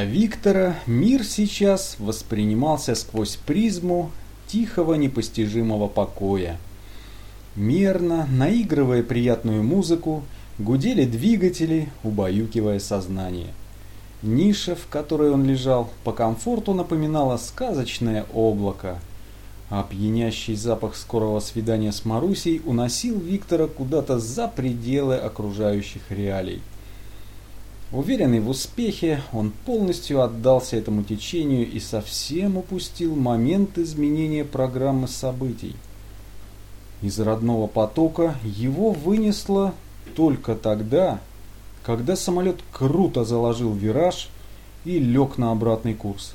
Для Виктора мир сейчас воспринимался сквозь призму тихого непостижимого покоя. Мерно, наигрывая приятную музыку, гудели двигатели, убаюкивая сознание. Ниша, в которой он лежал, по комфорту напоминала сказочное облако. А пьянящий запах скорого свидания с Марусей уносил Виктора куда-то за пределы окружающих реалий. Уверенный в успехе, он полностью отдался этому течению и совсем упустил момент изменения программы событий. Из родного потока его вынесло только тогда, когда самолет круто заложил вираж и лег на обратный курс.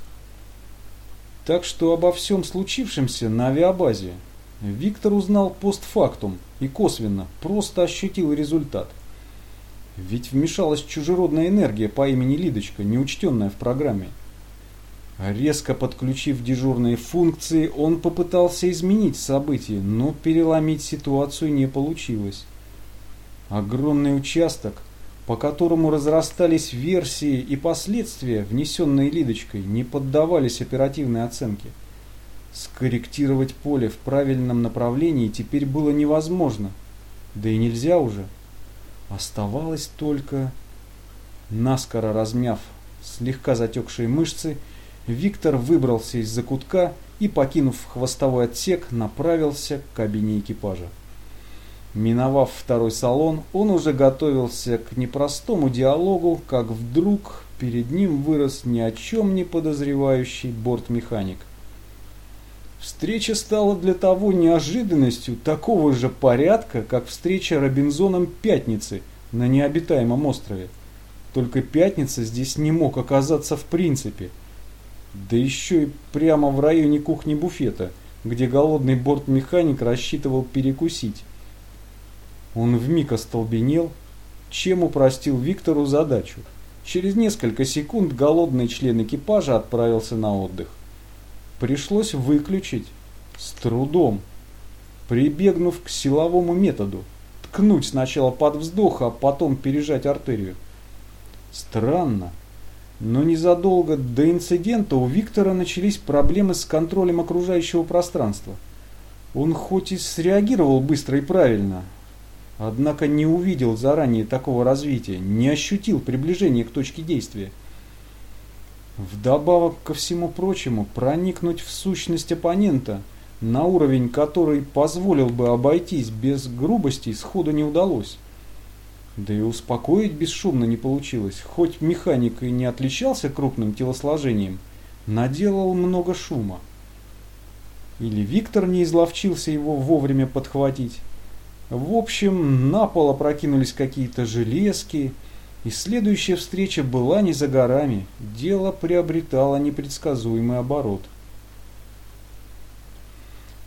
Так что обо всем случившемся на авиабазе Виктор узнал постфактум и косвенно, просто ощутил результат – ведь вмешалась чужеродная энергия по имени Лидочка, неучтенная в программе. Резко подключив дежурные функции, он попытался изменить события, но переломить ситуацию не получилось. Огромный участок, по которому разрастались версии и последствия, внесенные Лидочкой, не поддавались оперативной оценке. Скорректировать поле в правильном направлении теперь было невозможно, да и нельзя уже. Оставалось только... Наскоро размяв слегка затекшие мышцы, Виктор выбрался из закутка и, покинув хвостовой отсек, направился к кабине экипажа. Миновав второй салон, он уже готовился к непростому диалогу, как вдруг перед ним вырос ни о чем не подозревающий бортмеханик – Встреча стала для того неожиданностью такого же порядка, как встреча Робинзоном Пятницы на необитаемом острове. Только Пятница здесь не мог оказаться в принципе. Да еще и прямо в районе кухни-буфета, где голодный бортмеханик рассчитывал перекусить. Он вмиг остолбенел, чем упростил Виктору задачу. Через несколько секунд голодный член экипажа отправился на отдых пришлось выключить с трудом, прибегнув к силовому методу, ткнуть сначала под вздох, а потом пережать артерию. Странно, но незадолго до инцидента у Виктора начались проблемы с контролем окружающего пространства. Он хоть и среагировал быстро и правильно, однако не увидел заранее такого развития, не ощутил приближения к точке действия. Вдобавок ко всему прочему, проникнуть в сущность оппонента, на уровень который позволил бы обойтись без грубости, сходу не удалось. Да и успокоить бесшумно не получилось, хоть механик и не отличался крупным телосложением, наделал много шума. Или Виктор не изловчился его вовремя подхватить. В общем, на пол опрокинулись какие-то железки, и следующая встреча была не за горами, дело приобретало непредсказуемый оборот.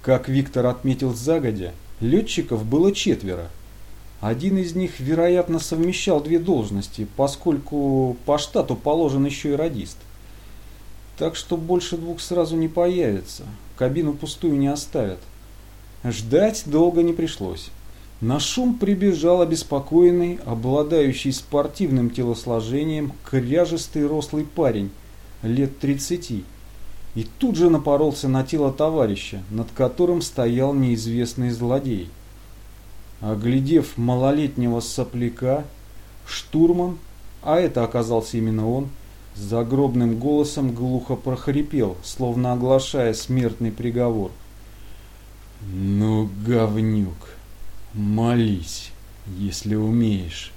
Как Виктор отметил загодя, летчиков было четверо. Один из них, вероятно, совмещал две должности, поскольку по штату положен еще и радист. Так что больше двух сразу не появится, кабину пустую не оставят. Ждать долго не пришлось. На шум прибежал обеспокоенный, обладающий спортивным телосложением, кряжистый рослый парень, лет тридцати, и тут же напоролся на тело товарища, над которым стоял неизвестный злодей. Оглядев малолетнего сопляка, штурман, а это оказался именно он, загробным голосом глухо прохрипел, словно оглашая смертный приговор. «Ну, говнюк!» Молись, если умеешь.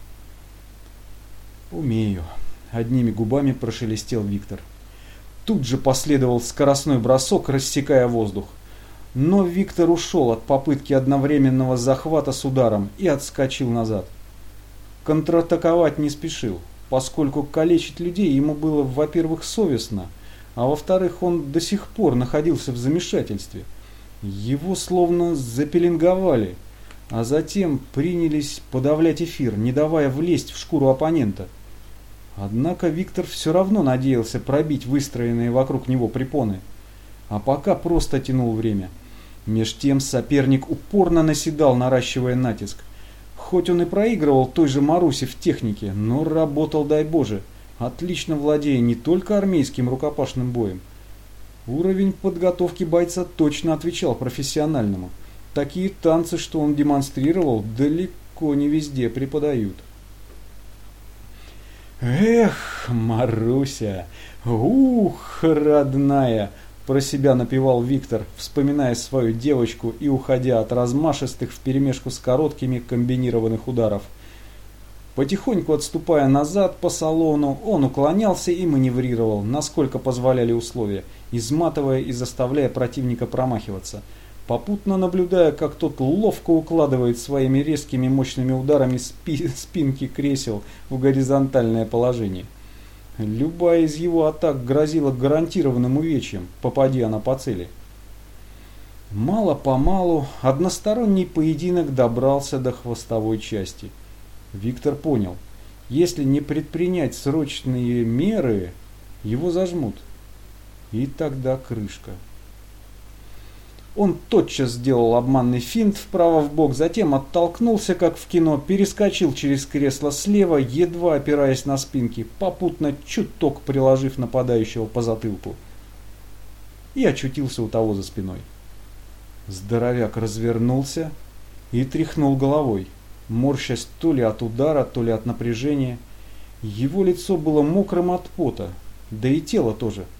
Умею. Одними губами прошелестел Виктор. Тут же последовал скоростной бросок, рассекая воздух. Но Виктор ушел от попытки одновременного захвата с ударом и отскочил назад. Контратаковать не спешил, поскольку калечить людей ему было, во-первых, совестно, а во-вторых, он до сих пор находился в замешательстве. Его словно запеленговали – а затем принялись подавлять эфир, не давая влезть в шкуру оппонента. Однако Виктор все равно надеялся пробить выстроенные вокруг него препоны, а пока просто тянул время. Меж тем соперник упорно наседал, наращивая натиск. Хоть он и проигрывал той же Марусе в технике, но работал, дай Боже, отлично владея не только армейским рукопашным боем. Уровень подготовки бойца точно отвечал профессиональному. Такие танцы, что он демонстрировал, далеко не везде преподают. Эх, Маруся, ух, родная, про себя напевал Виктор, вспоминая свою девочку и уходя от размашистых вперемешку с короткими комбинированных ударов. Потихоньку отступая назад по салону, он уклонялся и маневрировал, насколько позволяли условия, изматывая и заставляя противника промахиваться, попутно наблюдая, как тот ловко укладывает своими резкими мощными ударами спи спинки кресел в горизонтальное положение. Любая из его атак грозила гарантированным увечьем, попади она по цели. Мало-помалу односторонний поединок добрался до хвостовой части. Виктор понял, если не предпринять срочные меры, его зажмут. И тогда крышка. Он тотчас сделал обманный финт вправо в бок, затем оттолкнулся, как в кино, перескочил через кресло слева, едва опираясь на спинки, попутно чуток приложив нападающего по затылку. И очутился у того за спиной. Здоровяк развернулся и тряхнул головой, морщась то ли от удара, то ли от напряжения. Его лицо было мокрым от пота, да и тело тоже –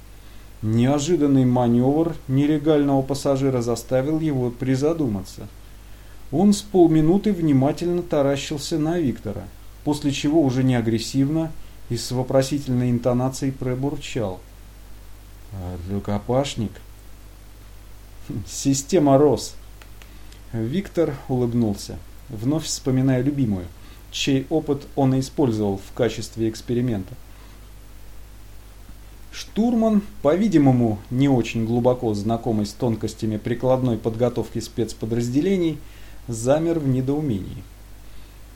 Неожиданный маневр нелегального пассажира заставил его призадуматься. Он с полминуты внимательно таращился на Виктора, после чего уже не агрессивно и с вопросительной интонацией пробурчал. «Рукопашник?» «Система РОС». Виктор улыбнулся, вновь вспоминая любимую, чей опыт он и использовал в качестве эксперимента. Штурман, по-видимому, не очень глубоко знакомый с тонкостями прикладной подготовки спецподразделений, замер в недоумении.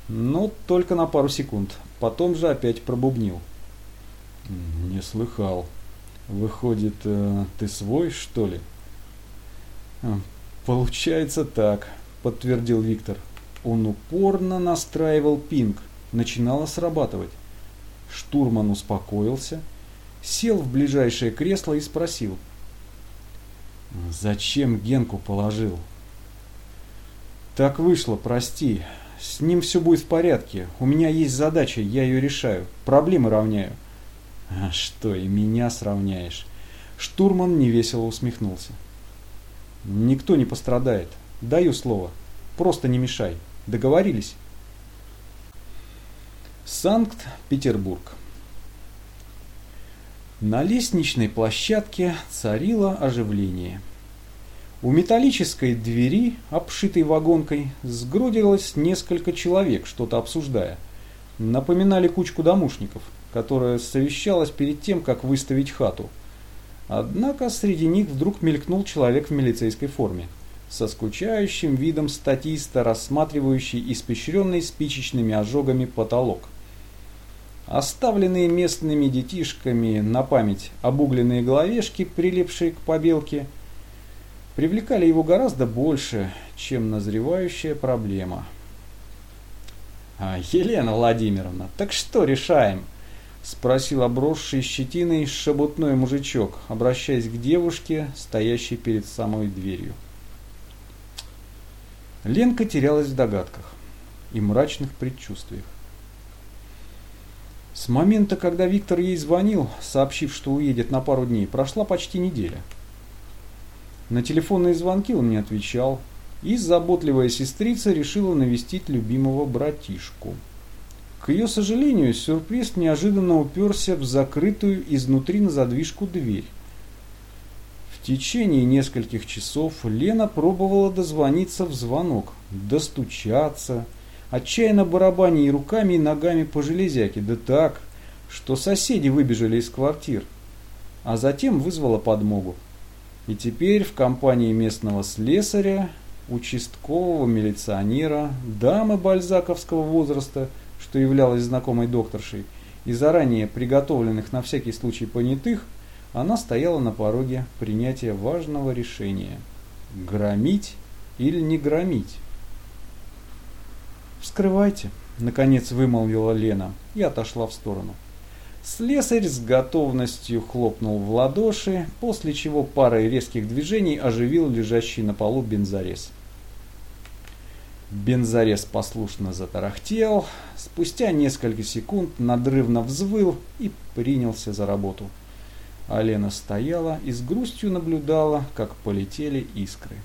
Но только на пару секунд, потом же опять пробубнил. «Не слыхал. Выходит, э, ты свой, что ли?» «А, «Получается так», — подтвердил Виктор. Он упорно настраивал пинг, начинало срабатывать. Штурман успокоился — сел в ближайшее кресло и спросил. «Зачем Генку положил?» «Так вышло, прости. С ним все будет в порядке. У меня есть задача, я ее решаю. Проблемы равняю». «А что, и меня сравняешь?» Штурман невесело усмехнулся. «Никто не пострадает. Даю слово. Просто не мешай. Договорились?» Санкт-Петербург на лестничной площадке царило оживление. У металлической двери, обшитой вагонкой, сгрудилось несколько человек, что-то обсуждая. Напоминали кучку домушников, которая совещалась перед тем, как выставить хату. Однако среди них вдруг мелькнул человек в милицейской форме, со скучающим видом статиста, рассматривающий испещренный спичечными ожогами потолок. Оставленные местными детишками на память обугленные головешки, прилипшие к побелке, привлекали его гораздо больше, чем назревающая проблема. А, «Елена Владимировна, так что решаем?» – спросил обросший щетиной шебутной мужичок, обращаясь к девушке, стоящей перед самой дверью. Ленка терялась в догадках и мрачных предчувствиях. С момента, когда Виктор ей звонил, сообщив, что уедет на пару дней, прошла почти неделя. На телефонные звонки он не отвечал, и заботливая сестрица решила навестить любимого братишку. К ее сожалению, сюрприз неожиданно уперся в закрытую изнутри на задвижку дверь. В течение нескольких часов Лена пробовала дозвониться в звонок, достучаться, отчаянно барабаня и руками и ногами по железяке, да так, что соседи выбежали из квартир, а затем вызвала подмогу. И теперь в компании местного слесаря, участкового милиционера, дамы бальзаковского возраста, что являлась знакомой докторшей, и заранее приготовленных на всякий случай понятых, она стояла на пороге принятия важного решения – громить или не громить. «Вскрывайте», — наконец вымолвила Лена и отошла в сторону. Слесарь с готовностью хлопнул в ладоши, после чего парой резких движений оживил лежащий на полу бензорез. Бензорез послушно затарахтел, спустя несколько секунд надрывно взвыл и принялся за работу. Алена стояла и с грустью наблюдала, как полетели искры.